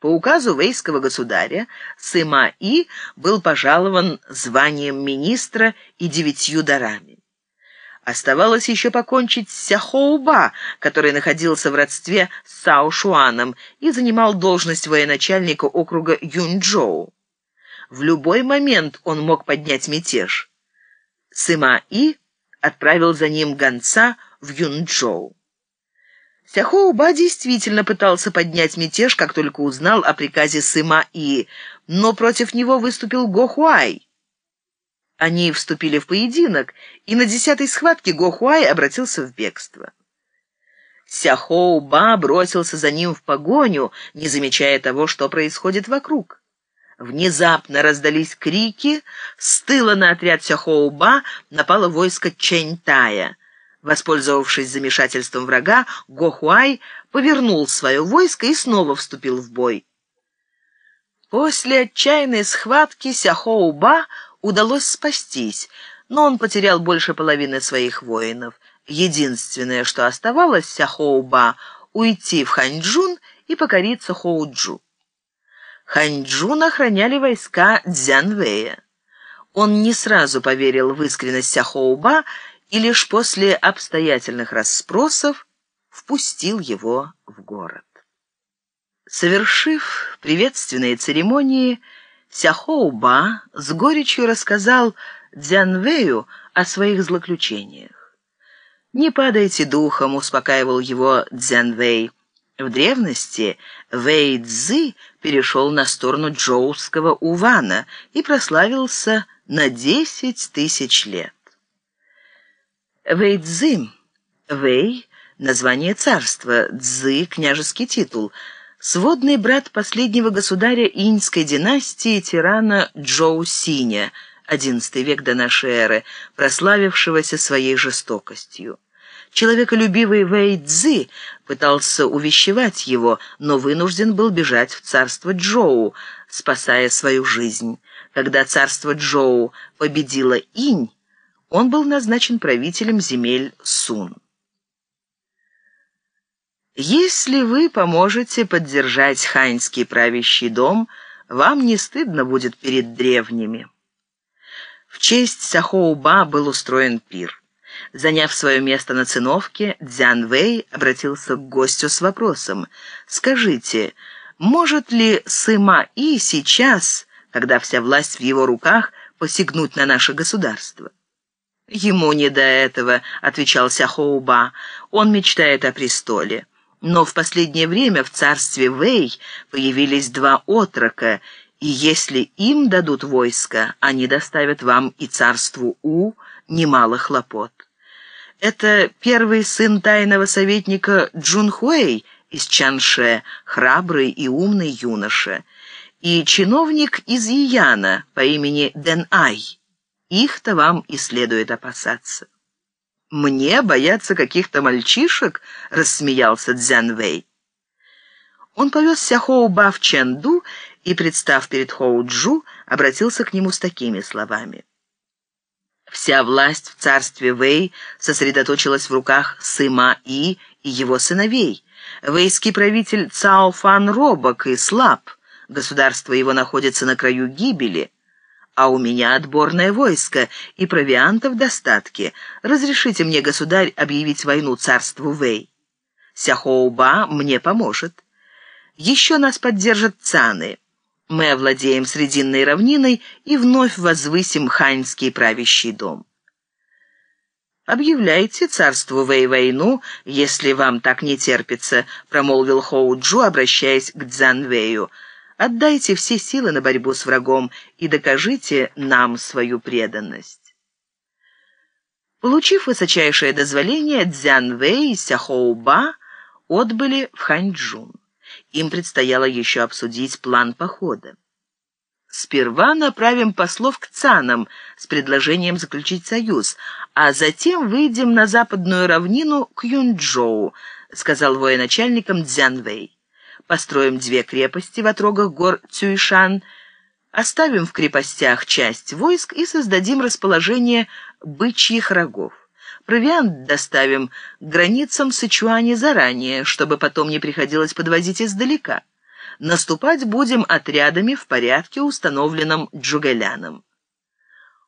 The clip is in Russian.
По указу вейского государя Сыма-И был пожалован званием министра и девятью дарами. Оставалось еще покончить с Сяхоуба, который находился в родстве с Сао-Шуаном и занимал должность военачальника округа Юнчжоу. В любой момент он мог поднять мятеж. Сыма-И отправил за ним гонца в Юнчжоу. Сяхоуба действительно пытался поднять мятеж, как только узнал о приказе Сыма И, но против него выступил Гохуай. Они вступили в поединок, и на десятой схватке Гохуай обратился в бегство. Сяхоуба бросился за ним в погоню, не замечая того, что происходит вокруг. Внезапно раздались крики, с тыла на отряд Сяхоуба напало войско Чэньтая. Воспользовавшись замешательством врага, Гохуай повернул свое войско и снова вступил в бой. После отчаянной схватки Сяхоуба удалось спастись, но он потерял больше половины своих воинов. Единственное, что оставалось Сяхоуба, уйти в Ханьчжун и покориться Хоуджу. Ханьчжун охраняли войска Дзянвэя. Он не сразу поверил в искренность Сяхоуба и лишь после обстоятельных расспросов впустил его в город. Совершив приветственные церемонии, Сяхоуба с горечью рассказал Дзянвэю о своих злоключениях. «Не падайте духом», — успокаивал его Дзянвэй. В древности Вэй Цзы перешел на сторону джоуского Увана и прославился на десять тысяч лет. Вэйцзы. Вэй – название царства, Цзы – княжеский титул. Сводный брат последнего государя иньской династии тирана Джоу Синя, XI век до нашей эры, прославившегося своей жестокостью. Человеколюбивый Вэй Цзы пытался увещевать его, но вынужден был бежать в царство Джоу, спасая свою жизнь. Когда царство Джоу победило Инь, он был назначен правителем земель Сун. Если вы поможете поддержать ханьский правящий дом, вам не стыдно будет перед древними. В честь Сахоуба был устроен пир. Заняв свое место на циновке, Дзян Вэй обратился к гостю с вопросом. «Скажите, может ли Сыма И сейчас, когда вся власть в его руках, посягнуть на наше государство?» «Ему не до этого», — отвечал Сяхоуба. «Он мечтает о престоле». Но в последнее время в царстве Вэй появились два отрока, и если им дадут войско, они доставят вам и царству У немало хлопот. Это первый сын тайного советника Джунхуэй из Чанше, храбрый и умный юноша, и чиновник из Ияна по имени Дэн Ай. Их-то вам и следует опасаться. «Мне бояться каких-то мальчишек?» — рассмеялся Дзянвэй. Он повез Сяхоуба в Чэнду и, представ перед Хоуджу, обратился к нему с такими словами. Вся власть в царстве Вэй сосредоточилась в руках Сыма И и его сыновей. Вэйский правитель Цао Фан робок и слаб, государство его находится на краю гибели — а у меня отборное войско и провианта в достатке. Разрешите мне, государь, объявить войну царству Вэй. Сяхоуба мне поможет. Еще нас поддержат цаны. Мы овладеем Срединной равниной и вновь возвысим ханьский правящий дом. «Объявляйте царству Вэй войну, если вам так не терпится», — промолвил Хоуджу, обращаясь к Цзанвэю. Отдайте все силы на борьбу с врагом и докажите нам свою преданность. Получив высочайшее дозволение, Цзян Вэй и Сяхоуба отбыли в Ханьчжун. Им предстояло еще обсудить план похода. Сперва направим послов к цанам с предложением заключить союз, а затем выйдем на западную равнину к Юнчжоу, сказал военачальникам Цзянвэй. Построим две крепости в отрогах гор Цюйшан, оставим в крепостях часть войск и создадим расположение бычьих рогов. Провиант доставим к границам Сычуани заранее, чтобы потом не приходилось подвозить издалека. Наступать будем отрядами в порядке, установленном Джугеляном.